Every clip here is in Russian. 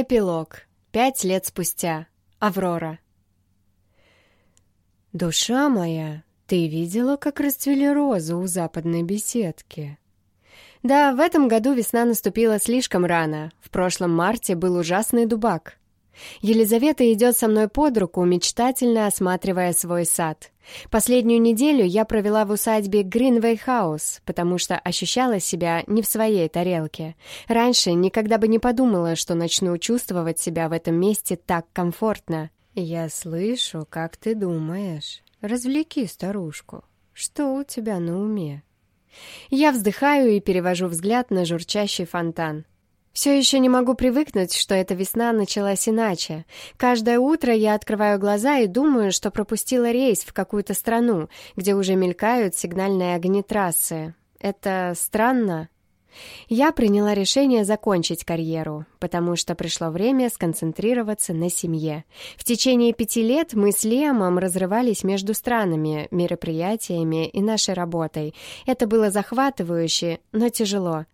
Эпилог. Пять лет спустя. Аврора. «Душа моя, ты видела, как расцвели розы у западной беседки?» Да, в этом году весна наступила слишком рано. В прошлом марте был ужасный дубак. Елизавета идет со мной под руку, мечтательно осматривая свой сад. Последнюю неделю я провела в усадьбе Гринвей Хаус, потому что ощущала себя не в своей тарелке. Раньше никогда бы не подумала, что начну чувствовать себя в этом месте так комфортно. «Я слышу, как ты думаешь. Развлеки старушку. Что у тебя на уме?» Я вздыхаю и перевожу взгляд на журчащий фонтан. Все еще не могу привыкнуть, что эта весна началась иначе. Каждое утро я открываю глаза и думаю, что пропустила рейс в какую-то страну, где уже мелькают сигнальные огни трассы. Это странно. Я приняла решение закончить карьеру, потому что пришло время сконцентрироваться на семье. В течение пяти лет мы с Лемом разрывались между странами, мероприятиями и нашей работой. Это было захватывающе, но тяжело.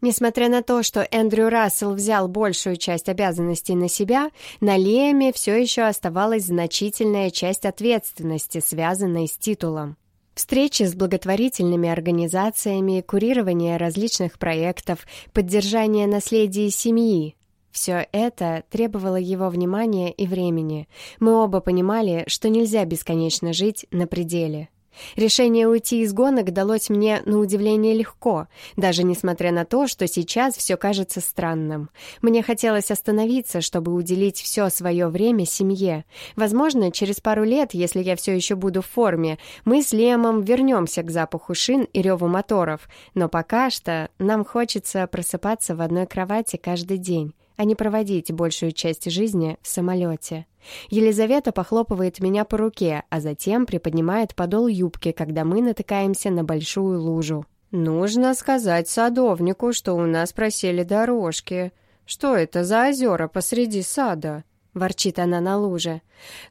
Несмотря на то, что Эндрю Рассел взял большую часть обязанностей на себя, на Леме все еще оставалась значительная часть ответственности, связанной с титулом. Встречи с благотворительными организациями, курирование различных проектов, поддержание наследия семьи — все это требовало его внимания и времени. Мы оба понимали, что нельзя бесконечно жить на пределе. Решение уйти из гонок далось мне на удивление легко, даже несмотря на то, что сейчас все кажется странным. Мне хотелось остановиться, чтобы уделить все свое время семье. Возможно, через пару лет, если я все еще буду в форме, мы с Лемом вернемся к запаху шин и реву моторов, но пока что нам хочется просыпаться в одной кровати каждый день а не проводить большую часть жизни в самолете. Елизавета похлопывает меня по руке, а затем приподнимает подол юбки, когда мы натыкаемся на большую лужу. «Нужно сказать садовнику, что у нас просели дорожки. Что это за озера посреди сада?» — ворчит она на луже.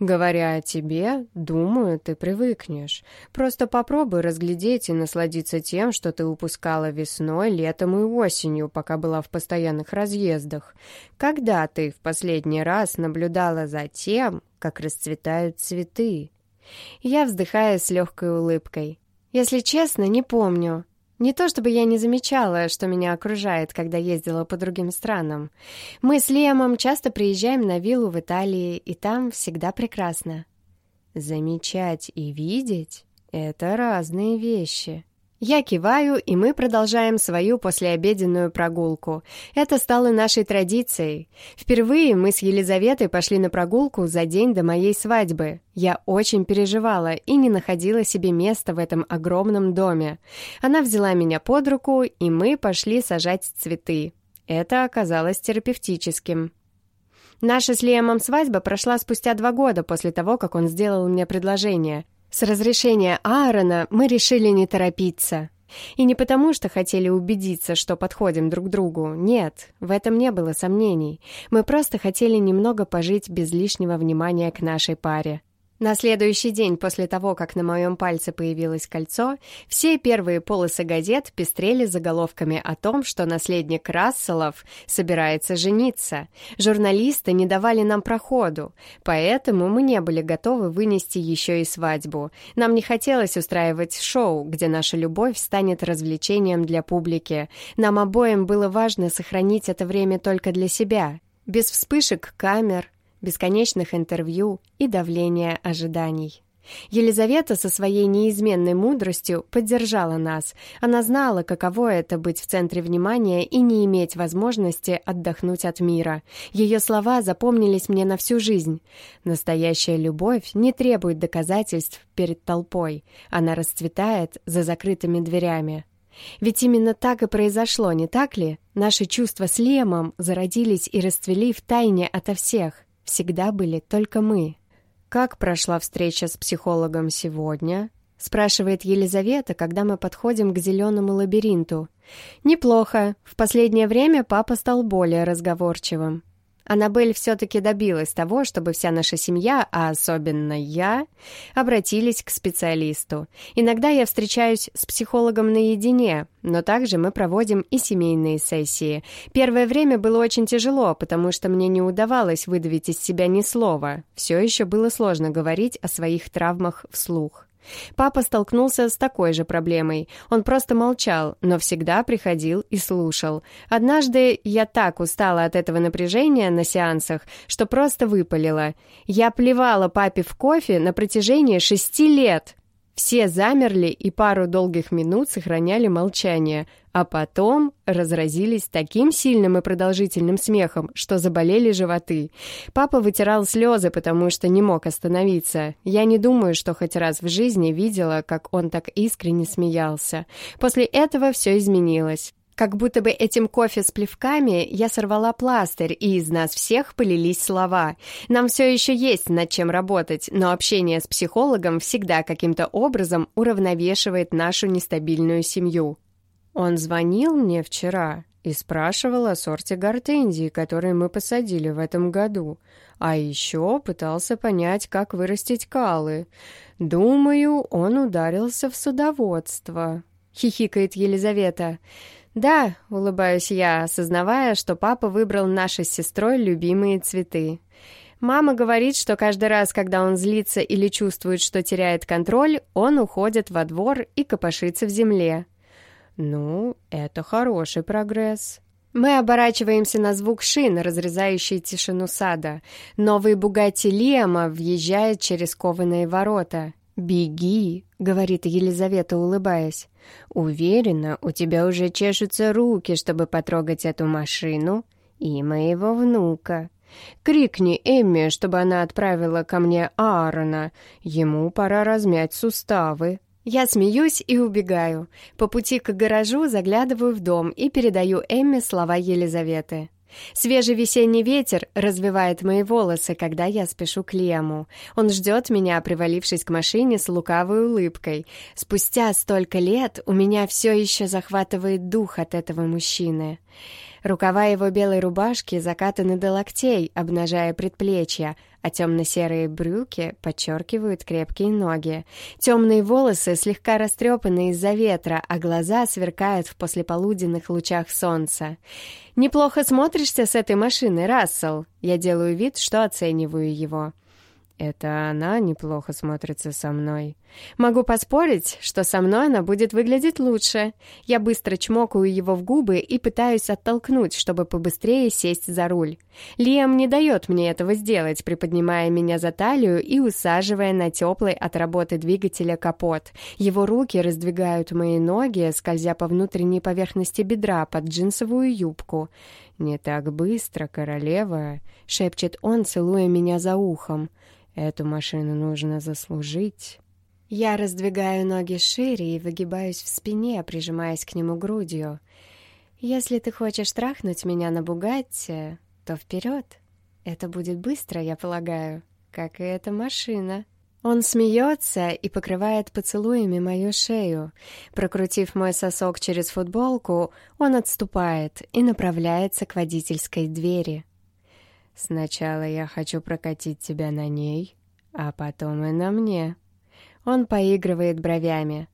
«Говоря о тебе, думаю, ты привыкнешь. Просто попробуй разглядеть и насладиться тем, что ты упускала весной, летом и осенью, пока была в постоянных разъездах. Когда ты в последний раз наблюдала за тем, как расцветают цветы?» Я вздыхаю с легкой улыбкой. «Если честно, не помню. Не то чтобы я не замечала, что меня окружает, когда ездила по другим странам. Мы с Лемом часто приезжаем на виллу в Италии, и там всегда прекрасно. Замечать и видеть — это разные вещи. Я киваю, и мы продолжаем свою послеобеденную прогулку. Это стало нашей традицией. Впервые мы с Елизаветой пошли на прогулку за день до моей свадьбы. Я очень переживала и не находила себе места в этом огромном доме. Она взяла меня под руку, и мы пошли сажать цветы. Это оказалось терапевтическим. Наша с Лиэмом свадьба прошла спустя два года после того, как он сделал мне предложение. С разрешения Аарона мы решили не торопиться. И не потому, что хотели убедиться, что подходим друг другу. Нет, в этом не было сомнений. Мы просто хотели немного пожить без лишнего внимания к нашей паре. На следующий день после того, как на моем пальце появилось кольцо, все первые полосы газет пестрели заголовками о том, что наследник Расселов собирается жениться. Журналисты не давали нам проходу, поэтому мы не были готовы вынести еще и свадьбу. Нам не хотелось устраивать шоу, где наша любовь станет развлечением для публики. Нам обоим было важно сохранить это время только для себя, без вспышек камер, бесконечных интервью и давления ожиданий. Елизавета со своей неизменной мудростью поддержала нас. Она знала, каково это быть в центре внимания и не иметь возможности отдохнуть от мира. Ее слова запомнились мне на всю жизнь. Настоящая любовь не требует доказательств перед толпой. Она расцветает за закрытыми дверями. Ведь именно так и произошло, не так ли? Наши чувства с Лемом зародились и расцвели в тайне ото всех всегда были только мы. «Как прошла встреча с психологом сегодня?» — спрашивает Елизавета, когда мы подходим к зеленому лабиринту. «Неплохо. В последнее время папа стал более разговорчивым». Аннабель все-таки добилась того, чтобы вся наша семья, а особенно я, обратились к специалисту. Иногда я встречаюсь с психологом наедине, но также мы проводим и семейные сессии. Первое время было очень тяжело, потому что мне не удавалось выдавить из себя ни слова. Все еще было сложно говорить о своих травмах вслух. Папа столкнулся с такой же проблемой. Он просто молчал, но всегда приходил и слушал. Однажды я так устала от этого напряжения на сеансах, что просто выпалила. Я плевала папе в кофе на протяжении шести лет. Все замерли и пару долгих минут сохраняли молчание, а потом разразились таким сильным и продолжительным смехом, что заболели животы. Папа вытирал слезы, потому что не мог остановиться. Я не думаю, что хоть раз в жизни видела, как он так искренне смеялся. После этого все изменилось. Как будто бы этим кофе с плевками я сорвала пластырь, и из нас всех полились слова. Нам все еще есть над чем работать, но общение с психологом всегда каким-то образом уравновешивает нашу нестабильную семью. Он звонил мне вчера и спрашивал о сорте гортензии, которые мы посадили в этом году. А еще пытался понять, как вырастить калы. Думаю, он ударился в судоводство. Хихикает Елизавета. «Да», — улыбаюсь я, осознавая, что папа выбрал нашей с сестрой любимые цветы. Мама говорит, что каждый раз, когда он злится или чувствует, что теряет контроль, он уходит во двор и копошится в земле. Ну, это хороший прогресс. Мы оборачиваемся на звук шин, разрезающий тишину сада. Новый Бугатти Лиама въезжает через кованые ворота. «Беги», — говорит Елизавета, улыбаясь. «Уверена, у тебя уже чешутся руки, чтобы потрогать эту машину и моего внука. Крикни Эмме, чтобы она отправила ко мне Аарона. Ему пора размять суставы». Я смеюсь и убегаю. По пути к гаражу заглядываю в дом и передаю Эмме слова Елизаветы. Свежий весенний ветер развивает мои волосы, когда я спешу к Лему. Он ждет меня, привалившись к машине с лукавой улыбкой. Спустя столько лет у меня все еще захватывает дух от этого мужчины. Рукава его белой рубашки закатаны до локтей, обнажая предплечья, а темно-серые брюки подчеркивают крепкие ноги. Темные волосы слегка растрепаны из-за ветра, а глаза сверкают в послеполуденных лучах солнца. «Неплохо смотришься с этой машины, Рассел!» Я делаю вид, что оцениваю его. Это она неплохо смотрится со мной. Могу поспорить, что со мной она будет выглядеть лучше. Я быстро чмокаю его в губы и пытаюсь оттолкнуть, чтобы побыстрее сесть за руль. Лиам не дает мне этого сделать, приподнимая меня за талию и усаживая на теплый от работы двигателя капот. Его руки раздвигают мои ноги, скользя по внутренней поверхности бедра под джинсовую юбку. «Не так быстро, королева», — шепчет он, целуя меня за ухом. Эту машину нужно заслужить. Я раздвигаю ноги шире и выгибаюсь в спине, прижимаясь к нему грудью. Если ты хочешь трахнуть меня на Бугатте, то вперед. Это будет быстро, я полагаю, как и эта машина. Он смеется и покрывает поцелуями мою шею. Прокрутив мой сосок через футболку, он отступает и направляется к водительской двери. Сначала я хочу прокатить тебя на ней, а потом и на мне. Он поигрывает бровями.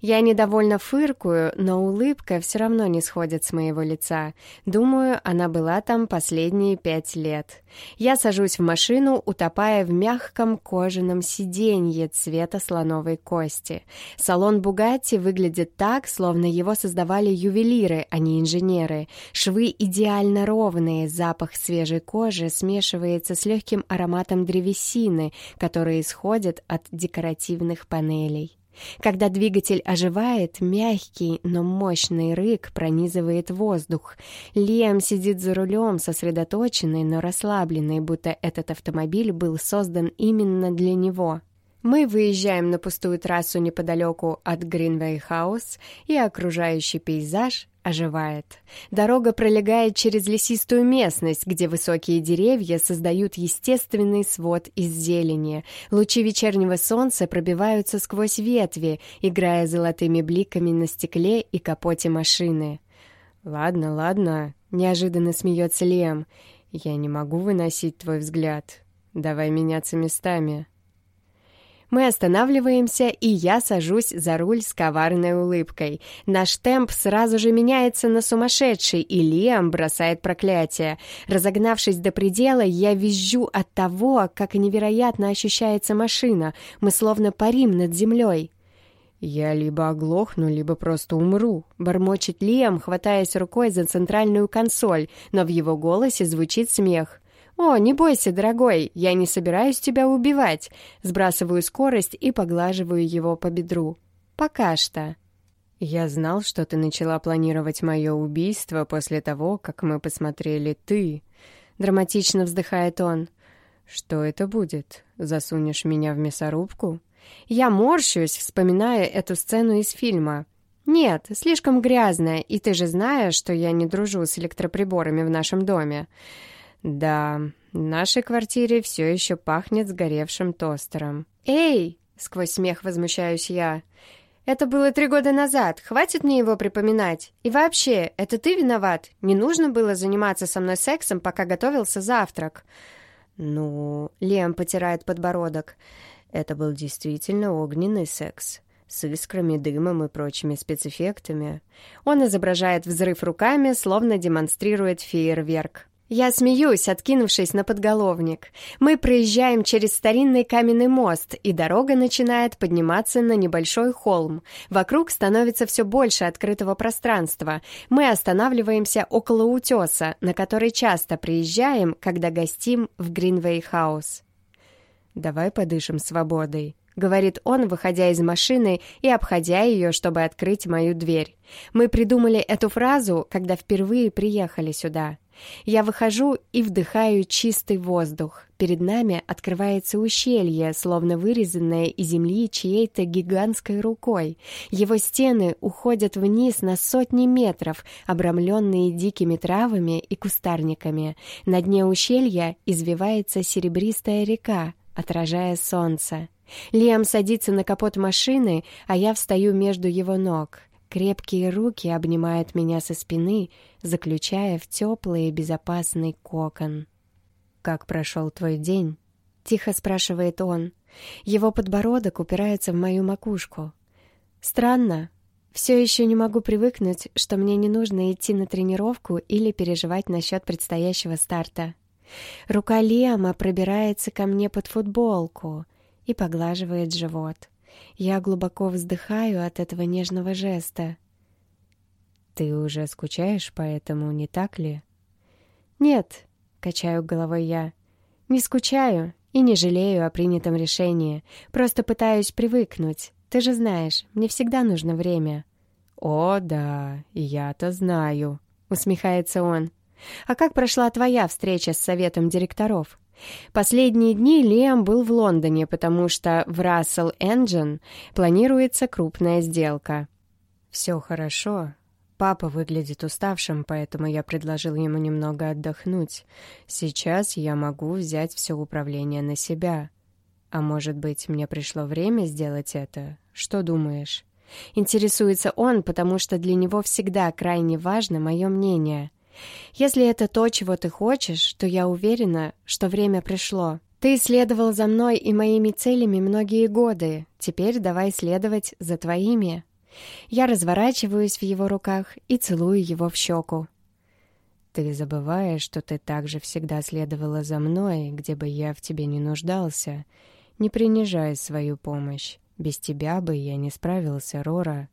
Я недовольно фыркую, но улыбка все равно не сходит с моего лица. Думаю, она была там последние пять лет. Я сажусь в машину, утопая в мягком кожаном сиденье цвета слоновой кости. Салон «Бугатти» выглядит так, словно его создавали ювелиры, а не инженеры. Швы идеально ровные, запах свежей кожи смешивается с легким ароматом древесины, который исходит от декоративных панелей. Когда двигатель оживает, мягкий, но мощный рык пронизывает воздух. Лиам сидит за рулем, сосредоточенный, но расслабленный, будто этот автомобиль был создан именно для него. Мы выезжаем на пустую трассу неподалеку от Гринвей-хаус, и окружающий пейзаж оживает. Дорога пролегает через лесистую местность, где высокие деревья создают естественный свод из зелени. Лучи вечернего солнца пробиваются сквозь ветви, играя золотыми бликами на стекле и капоте машины. «Ладно, ладно», — неожиданно смеется Лем. Я не могу выносить твой взгляд. Давай меняться местами. Мы останавливаемся, и я сажусь за руль с коварной улыбкой. Наш темп сразу же меняется на сумасшедший, и Лиам бросает проклятие. Разогнавшись до предела, я визжу от того, как невероятно ощущается машина. Мы словно парим над землей. «Я либо оглохну, либо просто умру», — бормочет Лиам, хватаясь рукой за центральную консоль, но в его голосе звучит смех. «О, не бойся, дорогой, я не собираюсь тебя убивать». Сбрасываю скорость и поглаживаю его по бедру. «Пока что». «Я знал, что ты начала планировать мое убийство после того, как мы посмотрели «Ты». Драматично вздыхает он. «Что это будет? Засунешь меня в мясорубку?» Я морщусь, вспоминая эту сцену из фильма. «Нет, слишком грязная, и ты же знаешь, что я не дружу с электроприборами в нашем доме». Да, в нашей квартире все еще пахнет сгоревшим тостером. «Эй!» — сквозь смех возмущаюсь я. «Это было три года назад. Хватит мне его припоминать. И вообще, это ты виноват. Не нужно было заниматься со мной сексом, пока готовился завтрак». «Ну...» — Лем потирает подбородок. «Это был действительно огненный секс» с искрами, дымом и прочими спецэффектами. Он изображает взрыв руками, словно демонстрирует фейерверк. Я смеюсь, откинувшись на подголовник. Мы проезжаем через старинный каменный мост, и дорога начинает подниматься на небольшой холм. Вокруг становится все больше открытого пространства. Мы останавливаемся около утеса, на который часто приезжаем, когда гостим в Гринвей-хаус. «Давай подышим свободой», — говорит он, выходя из машины и обходя ее, чтобы открыть мою дверь. Мы придумали эту фразу, когда впервые приехали сюда. Я выхожу и вдыхаю чистый воздух. Перед нами открывается ущелье, словно вырезанное из земли чьей-то гигантской рукой. Его стены уходят вниз на сотни метров, обрамленные дикими травами и кустарниками. На дне ущелья извивается серебристая река, отражая солнце. Лиам садится на капот машины, а я встаю между его ног. Крепкие руки обнимают меня со спины, заключая в теплый и безопасный кокон. «Как прошел твой день?» — тихо спрашивает он. Его подбородок упирается в мою макушку. «Странно. Все еще не могу привыкнуть, что мне не нужно идти на тренировку или переживать насчет предстоящего старта. Рука Лиама пробирается ко мне под футболку и поглаживает живот. Я глубоко вздыхаю от этого нежного жеста. «Ты уже скучаешь по этому, не так ли?» «Нет», — качаю головой я, — «не скучаю и не жалею о принятом решении. Просто пытаюсь привыкнуть. Ты же знаешь, мне всегда нужно время». «О, да, я-то знаю», — усмехается он. «А как прошла твоя встреча с советом директоров?» Последние дни Лиам был в Лондоне, потому что в Russell Engine планируется крупная сделка. «Все хорошо. Папа выглядит уставшим, поэтому я предложил ему немного отдохнуть. Сейчас я могу взять все управление на себя. А может быть, мне пришло время сделать это? Что думаешь?» Интересуется он, потому что для него всегда крайне важно мое мнение. Если это то, чего ты хочешь, то я уверена, что время пришло. Ты следовал за мной и моими целями многие годы. Теперь давай следовать за твоими. Я разворачиваюсь в его руках и целую его в щеку. Ты забываешь, что ты также всегда следовала за мной, где бы я в тебе не нуждался. Не принижай свою помощь. Без тебя бы я не справился, Рора.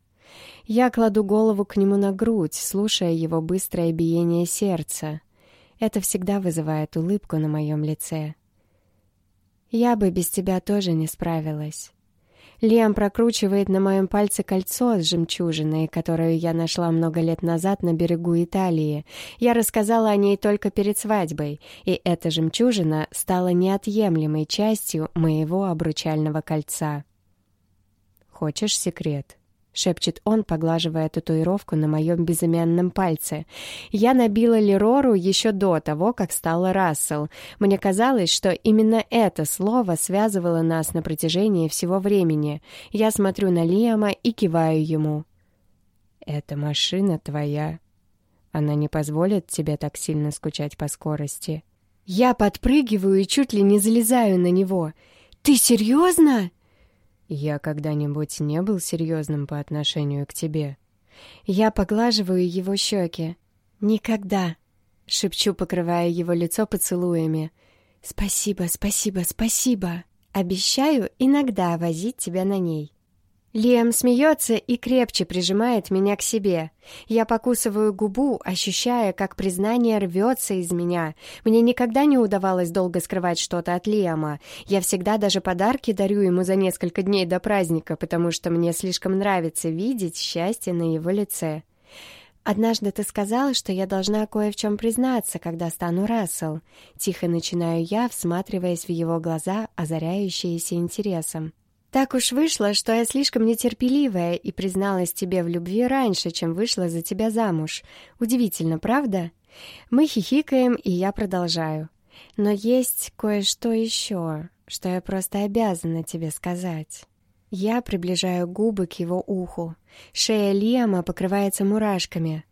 Я кладу голову к нему на грудь, слушая его быстрое биение сердца. Это всегда вызывает улыбку на моем лице. Я бы без тебя тоже не справилась. Лиам прокручивает на моем пальце кольцо с жемчужиной, которую я нашла много лет назад на берегу Италии. Я рассказала о ней только перед свадьбой, и эта жемчужина стала неотъемлемой частью моего обручального кольца. «Хочешь секрет?» — шепчет он, поглаживая татуировку на моем безымянном пальце. «Я набила Лерору еще до того, как стала Рассел. Мне казалось, что именно это слово связывало нас на протяжении всего времени. Я смотрю на Лиама и киваю ему. «Эта машина твоя. Она не позволит тебе так сильно скучать по скорости». Я подпрыгиваю и чуть ли не залезаю на него. «Ты серьезно?» «Я когда-нибудь не был серьезным по отношению к тебе». Я поглаживаю его щеки. «Никогда», — шепчу, покрывая его лицо поцелуями. «Спасибо, спасибо, спасибо. Обещаю иногда возить тебя на ней». Лиам смеется и крепче прижимает меня к себе. Я покусываю губу, ощущая, как признание рвется из меня. Мне никогда не удавалось долго скрывать что-то от Лиама. Я всегда даже подарки дарю ему за несколько дней до праздника, потому что мне слишком нравится видеть счастье на его лице. «Однажды ты сказал, что я должна кое в чем признаться, когда стану Рассел». Тихо начинаю я, всматриваясь в его глаза, озаряющиеся интересом. Так уж вышло, что я слишком нетерпеливая и призналась тебе в любви раньше, чем вышла за тебя замуж. Удивительно, правда? Мы хихикаем, и я продолжаю. Но есть кое-что еще, что я просто обязана тебе сказать. Я приближаю губы к его уху. Шея Лиама покрывается мурашками.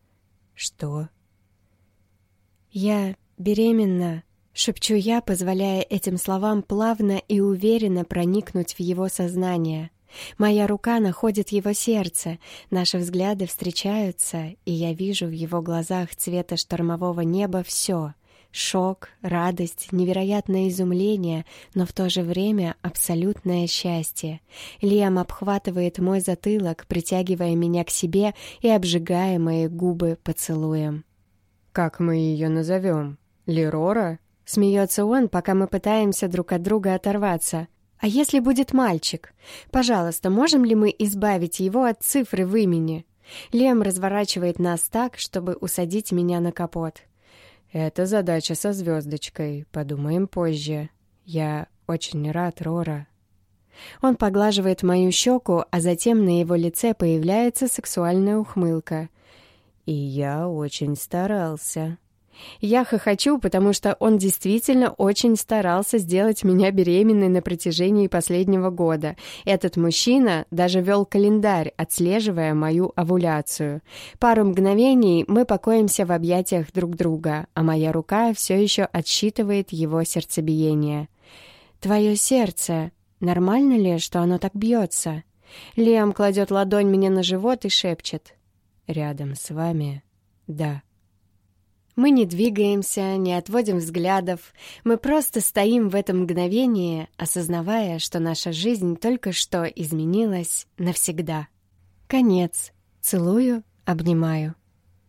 Что? Я беременна. Шепчу я, позволяя этим словам плавно и уверенно проникнуть в его сознание. Моя рука находит его сердце, наши взгляды встречаются, и я вижу в его глазах цвета штормового неба все — шок, радость, невероятное изумление, но в то же время абсолютное счастье. Лиам обхватывает мой затылок, притягивая меня к себе и обжигая мои губы поцелуем. «Как мы ее назовем? Лерора?» Смеется он, пока мы пытаемся друг от друга оторваться. А если будет мальчик? Пожалуйста, можем ли мы избавить его от цифры в имени? Лем разворачивает нас так, чтобы усадить меня на капот. Это задача со звездочкой. Подумаем позже. Я очень рад, Рора. Он поглаживает мою щеку, а затем на его лице появляется сексуальная ухмылка. И я очень старался. Я хохочу, потому что он действительно очень старался сделать меня беременной на протяжении последнего года. Этот мужчина даже вел календарь, отслеживая мою овуляцию. Пару мгновений мы покоимся в объятиях друг друга, а моя рука все еще отсчитывает его сердцебиение. «Твое сердце. Нормально ли, что оно так бьется?» Лиам кладет ладонь мне на живот и шепчет. «Рядом с вами? Да». Мы не двигаемся, не отводим взглядов. Мы просто стоим в этом мгновении, осознавая, что наша жизнь только что изменилась навсегда. Конец. Целую, обнимаю.